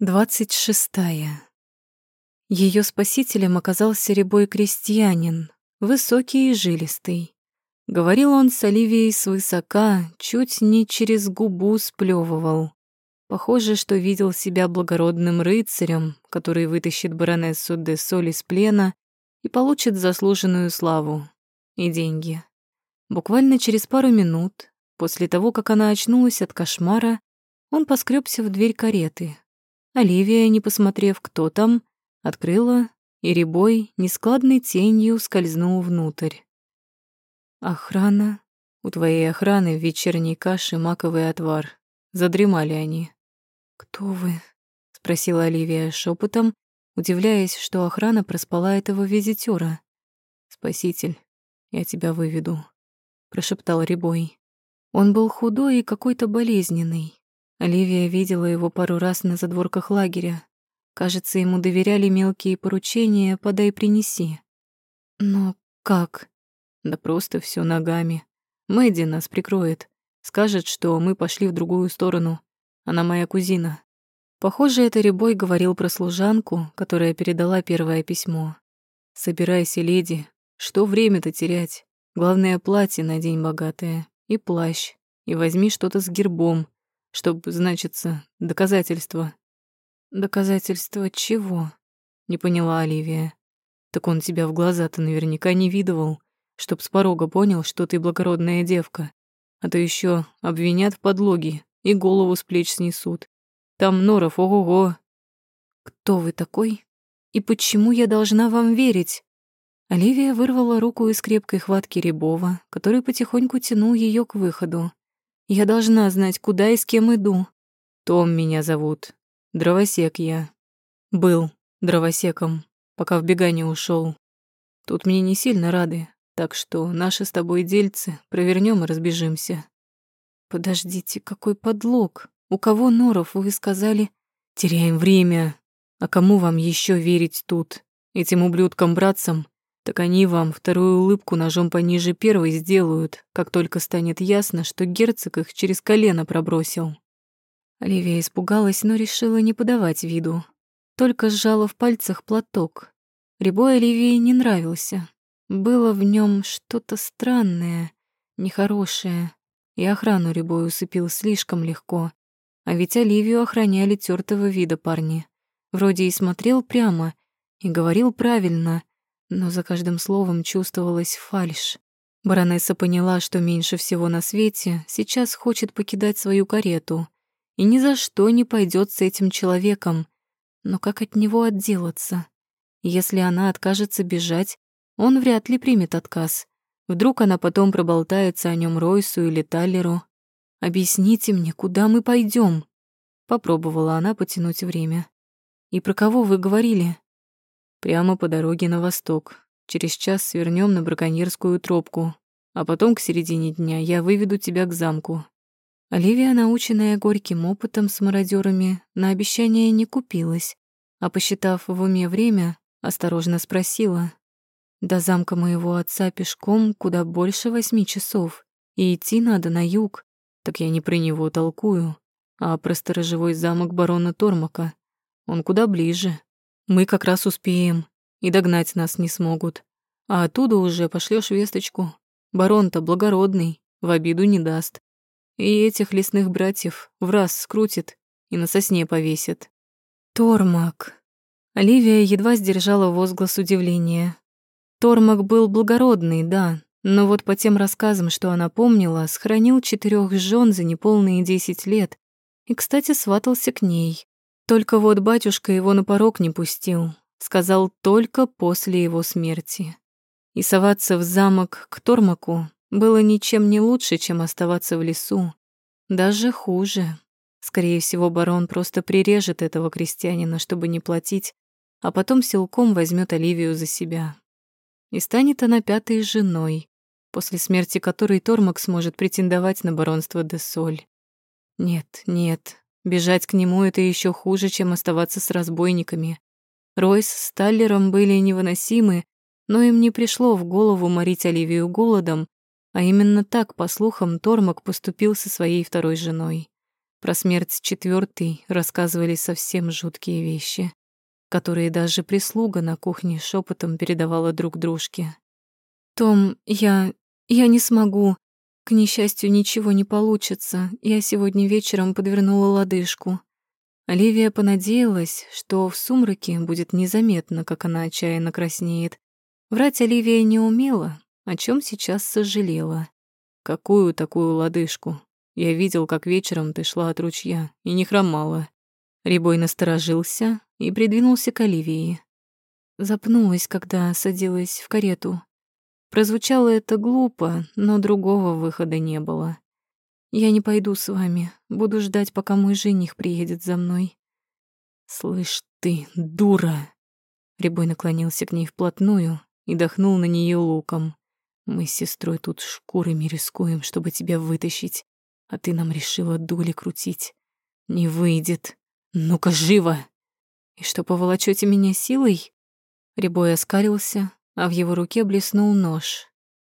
Двадцать шестая. Ее спасителем оказался рябой крестьянин, высокий и жилистый. Говорил он с Оливией свысока, чуть не через губу сплевывал. Похоже, что видел себя благородным рыцарем, который вытащит баронессу де Соль из плена и получит заслуженную славу и деньги. Буквально через пару минут, после того, как она очнулась от кошмара, он поскребся в дверь кареты, Оливия, не посмотрев, кто там, открыла, и ребой нескладной тенью скользнул внутрь. «Охрана? У твоей охраны в вечерней каше маковый отвар. Задремали они». «Кто вы?» — спросила Оливия шепотом, удивляясь, что охрана проспала этого визитера. «Спаситель, я тебя выведу», — прошептал Рябой. Он был худой и какой-то болезненный. Оливия видела его пару раз на задворках лагеря. Кажется, ему доверяли мелкие поручения «подай, принеси». Но как? Да просто все ногами. Мэдди нас прикроет. Скажет, что мы пошли в другую сторону. Она моя кузина. Похоже, это Рябой говорил про служанку, которая передала первое письмо. «Собирайся, леди. Что время-то терять? Главное, платье надень богатое. И плащ. И возьми что-то с гербом. Чтоб, значится, доказательства. Доказательства чего? Не поняла Оливия. Так он тебя в глаза-то наверняка не видывал, чтоб с порога понял, что ты благородная девка. А то еще обвинят в подлоге и голову с плеч снесут. Там норов, ого-го. Кто вы такой? И почему я должна вам верить? Оливия вырвала руку из крепкой хватки Рябова, который потихоньку тянул ее к выходу. Я должна знать, куда и с кем иду. Том меня зовут. Дровосек я. Был дровосеком, пока в бега не ушел. Тут мне не сильно рады, так что наши с тобой дельцы провернем и разбежимся. Подождите, какой подлог? У кого норов, вы сказали? Теряем время. А кому вам еще верить тут? Этим ублюдкам-братцам? Так они вам вторую улыбку ножом пониже первой сделают, как только станет ясно, что герцог их через колено пробросил. Оливия испугалась, но решила не подавать виду. Только сжала в пальцах платок. Рябой Оливии не нравился. Было в нем что-то странное, нехорошее. И охрану Рябой усыпил слишком легко. А ведь Оливию охраняли тёртого вида парни. Вроде и смотрел прямо, и говорил правильно, но за каждым словом чувствовалась фальшь. Баронесса поняла, что меньше всего на свете сейчас хочет покидать свою карету и ни за что не пойдет с этим человеком. Но как от него отделаться? Если она откажется бежать, он вряд ли примет отказ. Вдруг она потом проболтается о нем Ройсу или Таллеру. «Объясните мне, куда мы пойдем? Попробовала она потянуть время. «И про кого вы говорили?» Прямо по дороге на восток. Через час свернем на браконьерскую тропку, а потом к середине дня я выведу тебя к замку. Оливия, наученная горьким опытом с мародерами, на обещание не купилась, а, посчитав в уме время, осторожно спросила. «До замка моего отца пешком куда больше восьми часов, и идти надо на юг, так я не про него толкую, а про сторожевой замок барона Тормака. Он куда ближе, мы как раз успеем, и догнать нас не смогут. А оттуда уже пошлёшь весточку. Барон-то благородный, в обиду не даст. И этих лесных братьев в раз скрутит и на сосне повесит. Тормак. Оливия едва сдержала возглас удивления. Тормак был благородный, да, но вот по тем рассказам, что она помнила, сохранил четырех жен за неполные десять лет и, кстати, сватался к ней. Только вот батюшка его на порог не пустил, сказал только после его смерти. И соваться в замок к Тормаку было ничем не лучше, чем оставаться в лесу. Даже хуже. Скорее всего, барон просто прирежет этого крестьянина, чтобы не платить, а потом силком возьмет Оливию за себя. И станет она пятой женой, после смерти которой Тормак сможет претендовать на баронство де Соль. Нет, нет, Бежать к нему — это еще хуже, чем оставаться с разбойниками. Ройс с Таллером были невыносимы, но им не пришло в голову морить Оливию голодом, а именно так, по слухам, Тормак поступил со своей второй женой. Про смерть четвертой рассказывали совсем жуткие вещи, которые даже прислуга на кухне шепотом передавала друг дружке. «Том, я... я не смогу. К несчастью, ничего не получится. Я сегодня вечером подвернула лодыжку». Оливия понадеялась, что в сумраке будет незаметно, как она отчаянно краснеет. Врать Оливия не умела, о чем сейчас сожалела. «Какую такую лодыжку? Я видел, как вечером ты шла от ручья и не хромала». Рябой насторожился и придвинулся к Оливии. Запнулась, когда садилась в карету. Прозвучало это глупо, но другого выхода не было. Я не пойду с вами, буду ждать, пока мой жених приедет за мной. Слышь ты, дура! Рябой наклонился к ней вплотную и дохнул на нее луком. Мы с сестрой тут шкурами рискуем, чтобы тебя вытащить, а ты нам решила дули крутить. Не выйдет. Ну-ка, живо! И что, поволочете меня силой? Рябой оскалился, а в его руке блеснул нож.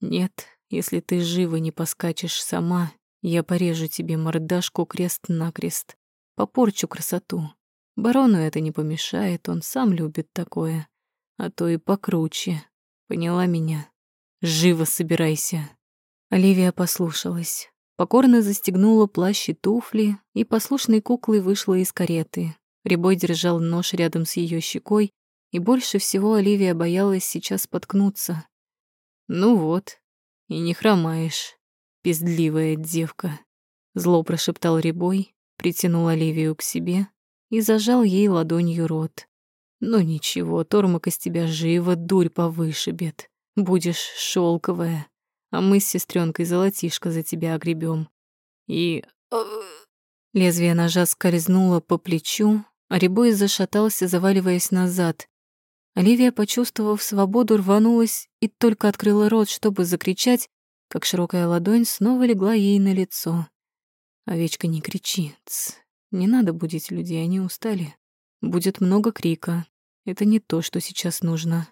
«Нет, если ты живо не поскачешь сама, я порежу тебе мордашку крест-накрест, попорчу красоту. Барону это не помешает, он сам любит такое, а то и покруче. Поняла меня? Живо собирайся». Оливия послушалась. Покорно застегнула плащ и туфли, и послушной куклой вышла из кареты. Рябой держал нож рядом с ее щекой, и больше всего Оливия боялась сейчас споткнуться. «Ну вот, и не хромаешь, пиздливая девка», — зло прошептал Рябой, притянул Оливию к себе и зажал ей ладонью рот. «Ну ничего, тормок из тебя живо дурь повышибет. Будешь шелковая, а мы с сестренкой золотишко за тебя огребем. И...» Лезвие ножа скользнуло по плечу, а Рябой зашатался, заваливаясь назад. Оливия, почувствовав свободу, рванулась и только открыла рот, чтобы закричать, как широкая ладонь снова легла ей на лицо. «Овечка, не кричи, Ц. Не надо будить людей, они устали. Будет много крика. Это не то, что сейчас нужно».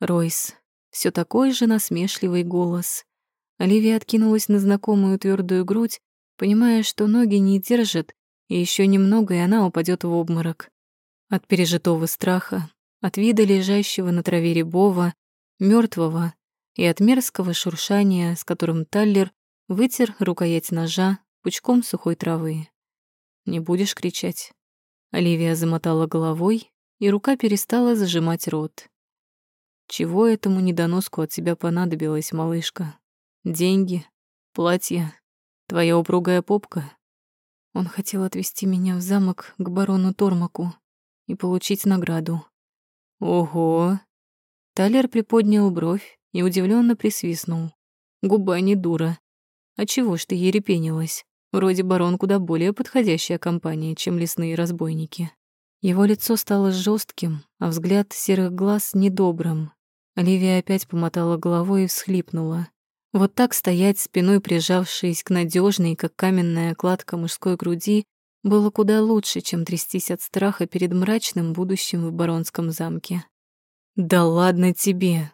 Ройс. все такой же насмешливый голос. Оливия откинулась на знакомую твердую грудь, понимая, что ноги не держат, и еще немного, и она упадет в обморок. От пережитого страха от вида лежащего на траве рябова, мертвого и от мерзкого шуршания, с которым Таллер вытер рукоять ножа пучком сухой травы. «Не будешь кричать?» Оливия замотала головой, и рука перестала зажимать рот. «Чего этому недоноску от тебя понадобилось, малышка? Деньги? Платье? Твоя упругая попка?» Он хотел отвезти меня в замок к барону Тормаку и получить награду. Ого! Талер приподнял бровь и удивленно присвистнул. Губа не дура. А чего ж ты ерепенилась? Вроде барон куда более подходящая компания, чем лесные разбойники. Его лицо стало жестким, а взгляд серых глаз недобрым. Оливия опять помотала головой и всхлипнула. Вот так стоять, спиной прижавшись к надежной, как каменная кладка мужской груди, было куда лучше, чем трястись от страха перед мрачным будущим в Баронском замке. «Да ладно тебе!»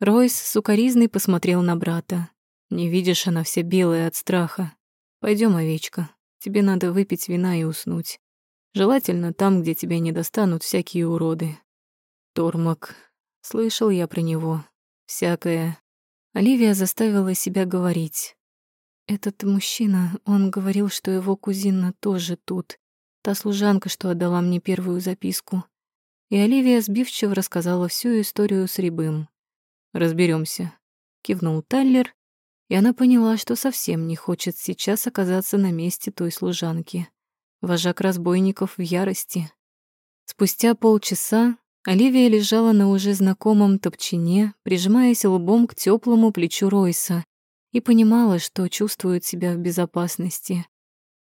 Ройс сукоризный посмотрел на брата. «Не видишь, она вся белая от страха. Пойдем, овечка, тебе надо выпить вина и уснуть. Желательно там, где тебя не достанут всякие уроды. Тормак. Слышал я про него. Всякое. Оливия заставила себя говорить. Этот мужчина, он говорил, что его кузина тоже тут. Та служанка, что отдала мне первую записку. И Оливия сбивчиво рассказала всю историю с Рябым. Разберемся, кивнул Таллер, и она поняла, что совсем не хочет сейчас оказаться на месте той служанки. Вожак разбойников в ярости. Спустя полчаса Оливия лежала на уже знакомом топчине, прижимаясь лбом к теплому плечу Ройса, и понимала, что чувствует себя в безопасности.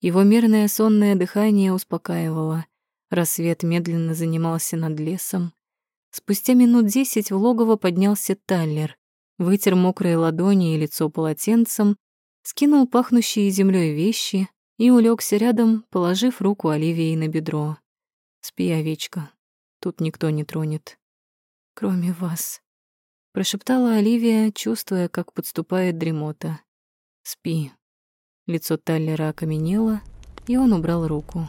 Его мирное сонное дыхание успокаивало. Рассвет медленно занимался над лесом. Спустя минут десять в логово поднялся Таллер, вытер мокрые ладони и лицо полотенцем, скинул пахнущие землей вещи и улегся рядом, положив руку Оливии на бедро. «Спи, овечка, тут никто не тронет. Кроме вас», прошептала Оливия, чувствуя, как подступает дремота. «Спи». Лицо Таллера окаменело, и он убрал руку.